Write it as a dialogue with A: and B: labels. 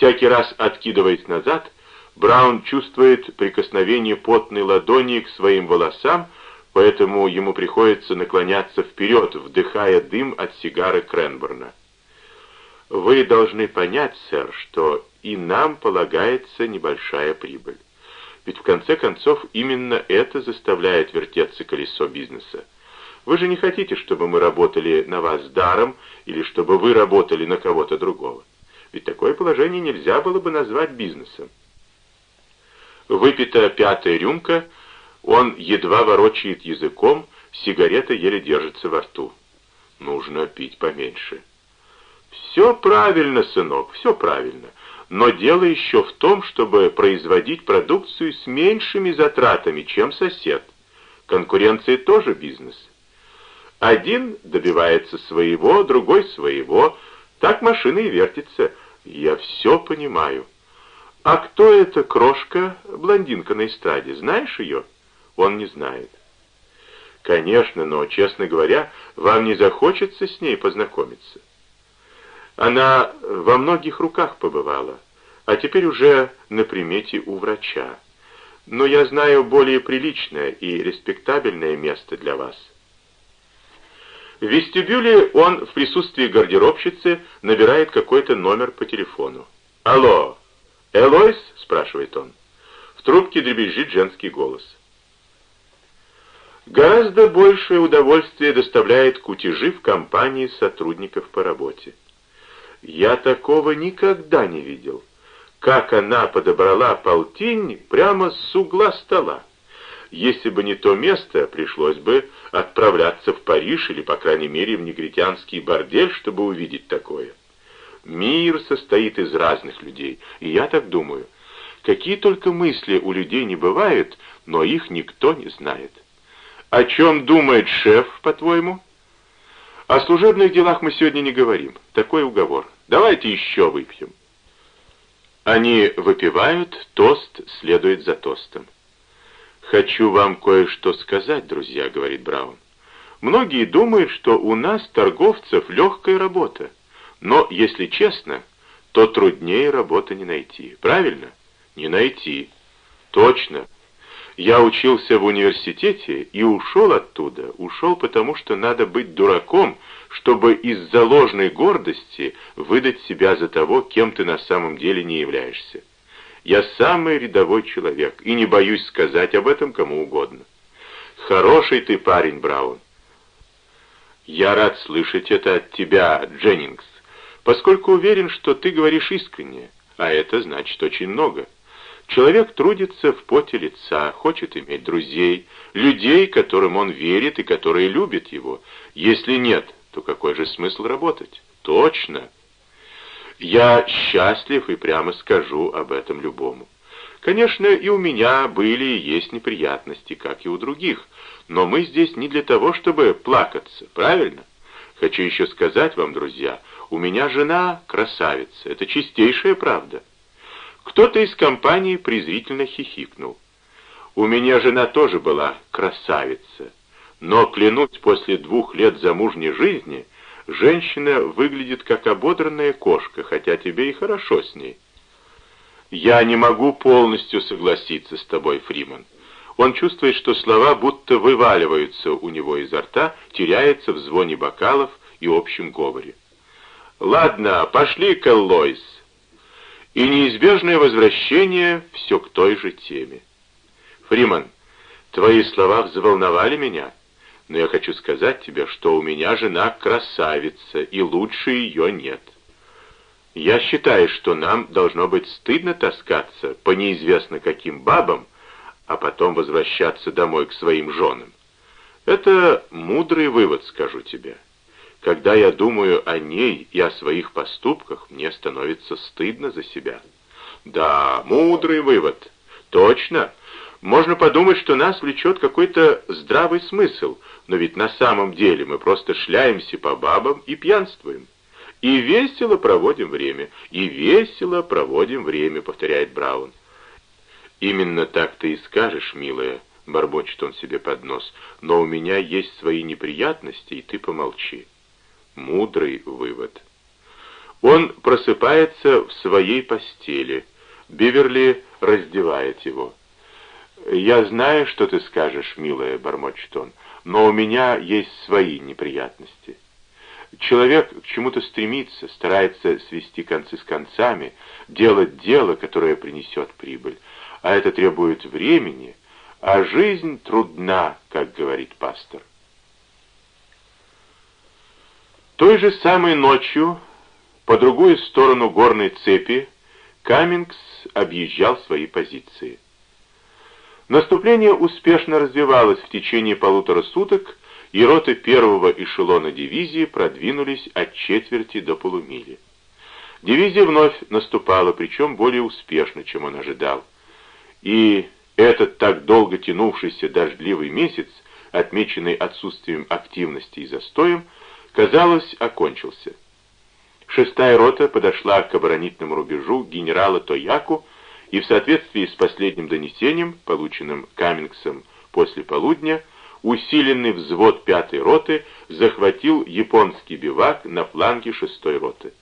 A: Всякий раз откидываясь назад, Браун чувствует прикосновение потной ладони к своим волосам, поэтому ему приходится наклоняться вперед, вдыхая дым от сигары Кренберна. Вы должны понять, сэр, что и нам полагается небольшая прибыль. Ведь в конце концов именно это заставляет вертеться колесо бизнеса. Вы же не хотите, чтобы мы работали на вас даром или чтобы вы работали на кого-то другого. Ведь такое положение нельзя было бы назвать бизнесом. Выпита пятая рюмка, он едва ворочает языком, сигарета еле держится во рту. Нужно пить поменьше. Все правильно, сынок, все правильно. Но дело еще в том, чтобы производить продукцию с меньшими затратами, чем сосед. Конкуренция тоже бизнес. Один добивается своего, другой своего. Так машина и вертится. Я все понимаю. А кто эта крошка, блондинка на эстраде? Знаешь ее? Он не знает. Конечно, но, честно говоря, вам не захочется с ней познакомиться. Она во многих руках побывала, а теперь уже на примете у врача. Но я знаю более приличное и респектабельное место для вас. В вестибюле он в присутствии гардеробщицы набирает какой-то номер по телефону. «Алло! Элойс?» — спрашивает он. В трубке дребезжит женский голос. Гораздо большее удовольствие доставляет кутежи в компании сотрудников по работе. Я такого никогда не видел. Как она подобрала полтинь прямо с угла стола. Если бы не то место, пришлось бы отправляться в Париж или, по крайней мере, в негритянский бордель, чтобы увидеть такое. Мир состоит из разных людей, и я так думаю. Какие только мысли у людей не бывают, но их никто не знает. О чем думает шеф, по-твоему? О служебных делах мы сегодня не говорим. Такой уговор. Давайте еще выпьем. Они выпивают, тост следует за тостом. «Хочу вам кое-что сказать, друзья», — говорит Браун. «Многие думают, что у нас, торговцев, легкая работа. Но, если честно, то труднее работы не найти. Правильно? Не найти. Точно. Я учился в университете и ушел оттуда. Ушел, потому что надо быть дураком, чтобы из-за ложной гордости выдать себя за того, кем ты на самом деле не являешься. Я самый рядовой человек, и не боюсь сказать об этом кому угодно. Хороший ты парень, Браун. Я рад слышать это от тебя, Дженнингс, поскольку уверен, что ты говоришь искренне, а это значит очень много. Человек трудится в поте лица, хочет иметь друзей, людей, которым он верит и которые любят его. Если нет, то какой же смысл работать? Точно. Я счастлив и прямо скажу об этом любому. Конечно, и у меня были и есть неприятности, как и у других, но мы здесь не для того, чтобы плакаться, правильно? Хочу еще сказать вам, друзья, у меня жена красавица, это чистейшая правда. Кто-то из компании презрительно хихикнул. У меня жена тоже была красавица, но, клянусь, после двух лет замужней жизни, женщина выглядит как ободранная кошка, хотя тебе и хорошо с ней. Я не могу полностью согласиться с тобой, Фриман. Он чувствует, что слова будто вываливаются у него изо рта, теряется в звоне бокалов и общем говоре. «Ладно, пошли-ка, Лойс!» И неизбежное возвращение все к той же теме. «Фриман, твои слова взволновали меня» но я хочу сказать тебе, что у меня жена красавица, и лучше ее нет. Я считаю, что нам должно быть стыдно таскаться по неизвестно каким бабам, а потом возвращаться домой к своим женам. Это мудрый вывод, скажу тебе. Когда я думаю о ней и о своих поступках, мне становится стыдно за себя. Да, мудрый вывод. Точно. Можно подумать, что нас влечет какой-то здравый смысл, но ведь на самом деле мы просто шляемся по бабам и пьянствуем. И весело проводим время, и весело проводим время, повторяет Браун. Именно так ты и скажешь, милая, бормочет он себе под нос, но у меня есть свои неприятности, и ты помолчи. Мудрый вывод. Он просыпается в своей постели. Биверли раздевает его. «Я знаю, что ты скажешь, милая», — бормочет он, — «но у меня есть свои неприятности». Человек к чему-то стремится, старается свести концы с концами, делать дело, которое принесет прибыль, а это требует времени, а жизнь трудна, как говорит пастор. Той же самой ночью, по другую сторону горной цепи, Каммингс объезжал свои позиции. Наступление успешно развивалось в течение полутора суток, и роты первого эшелона дивизии продвинулись от четверти до полумили. Дивизия вновь наступала, причем более успешно, чем он ожидал. И этот так долго тянувшийся дождливый месяц, отмеченный отсутствием активности и застоем, казалось, окончился. Шестая рота подошла к оборонительному рубежу генерала Тояку и в соответствии с последним донесением, полученным Каммингсом после полудня, усиленный взвод пятой роты захватил японский бивак на фланге шестой роты.